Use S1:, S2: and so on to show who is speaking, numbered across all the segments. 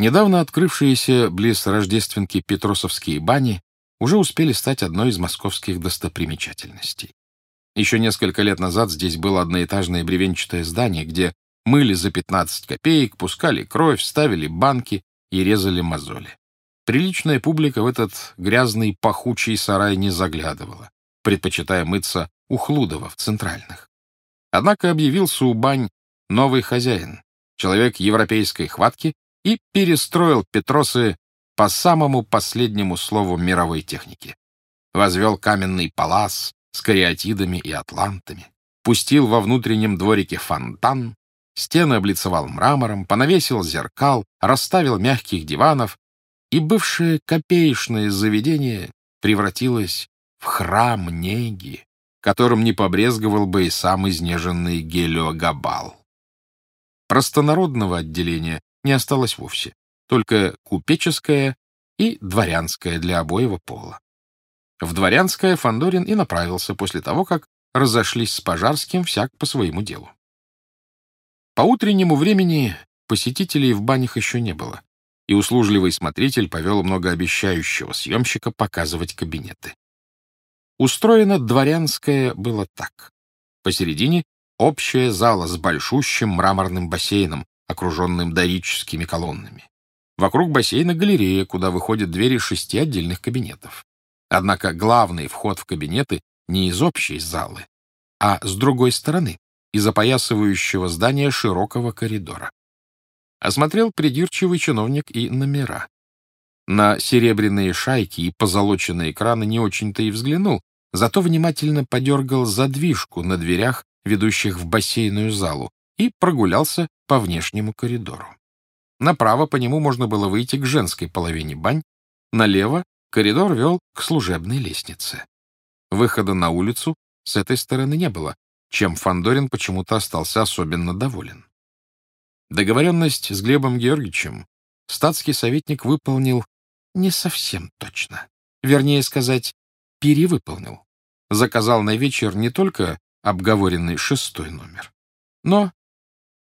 S1: Недавно открывшиеся близ Рождественки Петросовские бани уже успели стать одной из московских достопримечательностей. Еще несколько лет назад здесь было одноэтажное бревенчатое здание, где мыли за 15 копеек, пускали кровь, ставили банки и резали мозоли. Приличная публика в этот грязный пахучий сарай не заглядывала, предпочитая мыться у Хлудова в центральных. Однако объявился у бань новый хозяин, человек европейской хватки, и перестроил Петросы по самому последнему слову мировой техники. Возвел каменный палас с кариатидами и атлантами, пустил во внутреннем дворике фонтан, стены облицевал мрамором, понавесил зеркал, расставил мягких диванов, и бывшее копеечное заведение превратилось в храм неги, которым не побрезговал бы и сам изнеженный Гелиогабал. Простонародного отделения не осталось вовсе, только купеческое и дворянское для обоего пола. В дворянское Фандорин и направился после того, как разошлись с Пожарским всяк по своему делу. По утреннему времени посетителей в банях еще не было, и услужливый смотритель повел многообещающего съемщика показывать кабинеты. Устроено дворянское было так. Посередине общая зала с большущим мраморным бассейном, окруженным дорическими колоннами. Вокруг бассейна галерея, куда выходят двери шести отдельных кабинетов. Однако главный вход в кабинеты не из общей залы, а с другой стороны, из опоясывающего здания широкого коридора. Осмотрел придирчивый чиновник и номера. На серебряные шайки и позолоченные экраны не очень-то и взглянул, зато внимательно подергал задвижку на дверях, ведущих в бассейную залу, и прогулялся по внешнему коридору. Направо по нему можно было выйти к женской половине бань, налево коридор вел к служебной лестнице. Выхода на улицу с этой стороны не было, чем Фандорин почему-то остался особенно доволен. Договоренность с Глебом Георгиевичем статский советник выполнил не совсем точно. Вернее сказать, перевыполнил. Заказал на вечер не только обговоренный шестой номер, но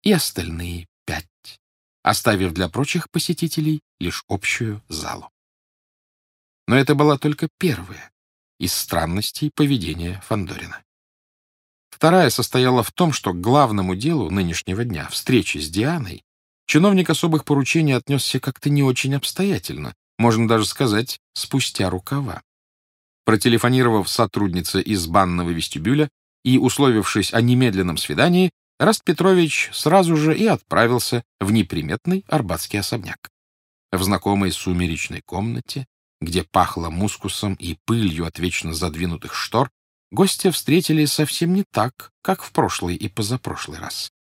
S1: и остальные пять, оставив для прочих посетителей лишь общую залу. Но это была только первая из странностей поведения Фандорина. Вторая состояла в том, что к главному делу нынешнего дня, встречи с Дианой, чиновник особых поручений отнесся как-то не очень обстоятельно, можно даже сказать, спустя рукава. Протелефонировав сотруднице из банного вестибюля и условившись о немедленном свидании, Раст Петрович сразу же и отправился в неприметный арбатский особняк. В знакомой сумеречной комнате, где пахло мускусом и пылью от вечно задвинутых штор, гостя встретили совсем не так, как в прошлый и позапрошлый раз.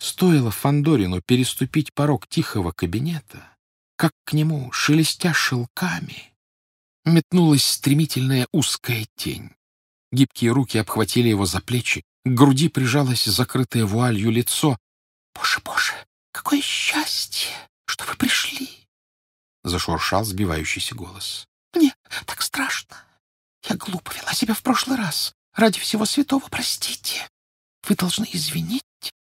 S1: Стоило Фандорину переступить порог тихого кабинета, как к нему, шелестя шелками, метнулась стремительная узкая тень. Гибкие руки обхватили его за плечи, к груди прижалось закрытое вуалью лицо. — Боже, боже, какое счастье, что вы пришли! — зашуршал сбивающийся голос. — Мне так страшно. Я глупо вела себя в прошлый раз. Ради всего святого простите. Вы должны извинить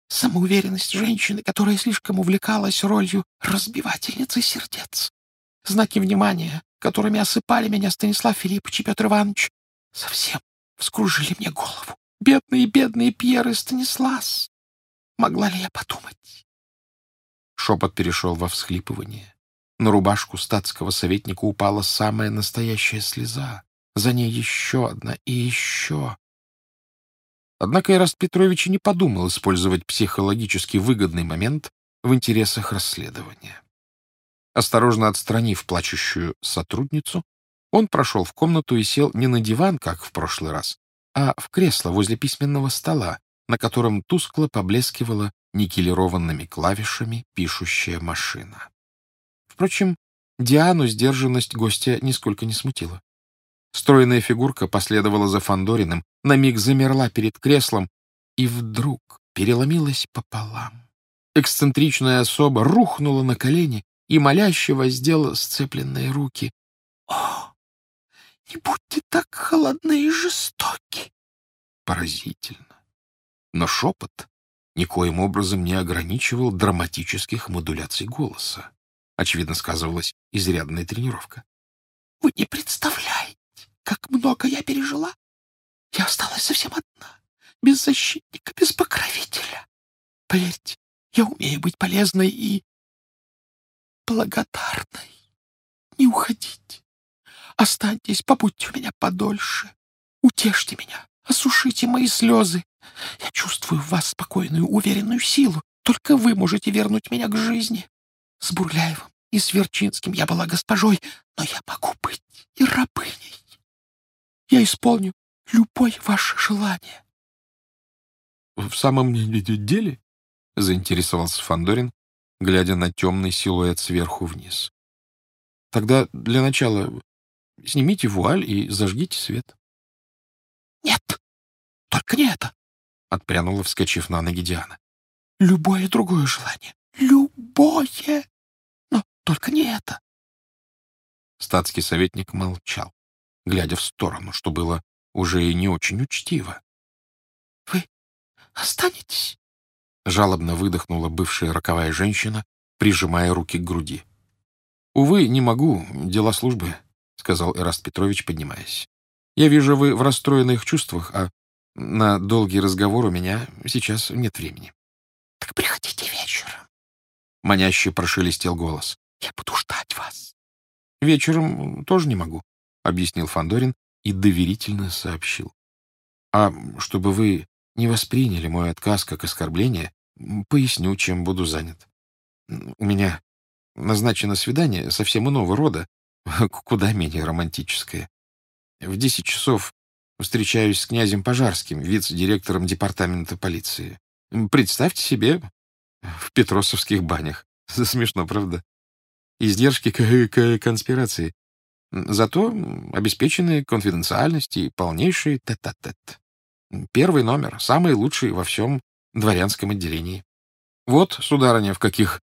S1: самоуверенность женщины, которая слишком увлекалась ролью разбивательницы сердец. Знаки внимания, которыми осыпали меня Станислав Филиппович и Петр Иванович, совсем вскружили мне голову. Бедный, бедный Пьер и Станислас! Могла ли я подумать? Шепот перешел во всхлипывание. На рубашку статского советника упала самая настоящая слеза. За ней еще одна и еще. Однако Ираст Петрович не подумал использовать психологически выгодный момент в интересах расследования. Осторожно отстранив плачущую сотрудницу, он прошел в комнату и сел не на диван, как в прошлый раз, а в кресло возле письменного стола, на котором тускло поблескивала никелированными клавишами пишущая машина. Впрочем, Диану сдержанность гостя нисколько не смутила. Стройная фигурка последовала за Фандориным, на миг замерла перед креслом и вдруг переломилась пополам. Эксцентричная особа рухнула на колени и моляще воздела сцепленные руки. «О, не будьте так холодны и жестоки!» Поразительно. Но шепот никоим образом не ограничивал драматических модуляций голоса. Очевидно, сказывалась изрядная тренировка.
S2: Вы не представляете, как много я пережила. Я осталась совсем одна, без защитника, без покровителя. Поверьте, я умею быть полезной и благодарной. Не уходите. Останьтесь, побудьте у меня подольше. Утешьте меня, осушите мои слезы. Я чувствую в вас спокойную, уверенную силу. Только вы можете вернуть меня к жизни. С Бурляевым и с Верчинским я была госпожой, но я могу быть и рабыней. Я исполню любое ваше желание.
S1: — В самом деле? — заинтересовался Фандорин, глядя на темный силуэт сверху вниз. — Тогда для начала снимите вуаль и зажгите свет.
S2: — Нет, только не это, — отпрянула, вскочив на ноги Диана. — Любое другое желание. Любое! Но только не это.
S1: Статский советник молчал, глядя в сторону, что было уже и не очень учтиво.
S2: — Вы останетесь?
S1: — жалобно выдохнула бывшая роковая женщина, прижимая руки к груди. — Увы, не могу, дела службы, — сказал Эраст Петрович, поднимаясь. — Я вижу, вы в расстроенных чувствах, а на долгий разговор у меня сейчас нет времени.
S2: — Так приходите вечером.
S1: Маняще прошелестел голос.
S2: — Я буду ждать вас.
S1: — Вечером тоже не могу, — объяснил Фандорин и доверительно сообщил. — А чтобы вы не восприняли мой отказ как оскорбление, поясню, чем буду занят. У меня назначено свидание совсем иного рода, куда менее романтическое. В десять часов встречаюсь с князем Пожарским, вице-директором департамента полиции. Представьте себе, в Петросовских банях. Смешно, правда? Издержки к, к конспирации. Зато обеспечены конфиденциальность и полнейший тет-а-тет. -тет. Первый номер, самый лучший во всем дворянском отделении. Вот, сударыня, в каких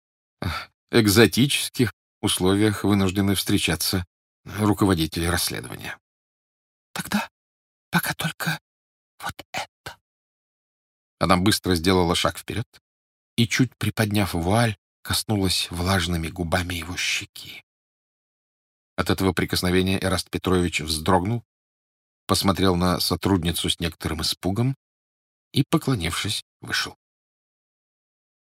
S1: экзотических условиях вынуждены встречаться руководители расследования.
S2: Тогда пока только вот это.
S1: Она быстро сделала шаг вперед и, чуть приподняв вуаль, коснулась влажными губами его щеки. От этого прикосновения Эраст Петрович вздрогнул посмотрел на сотрудницу с некоторым испугом и, поклонившись, вышел.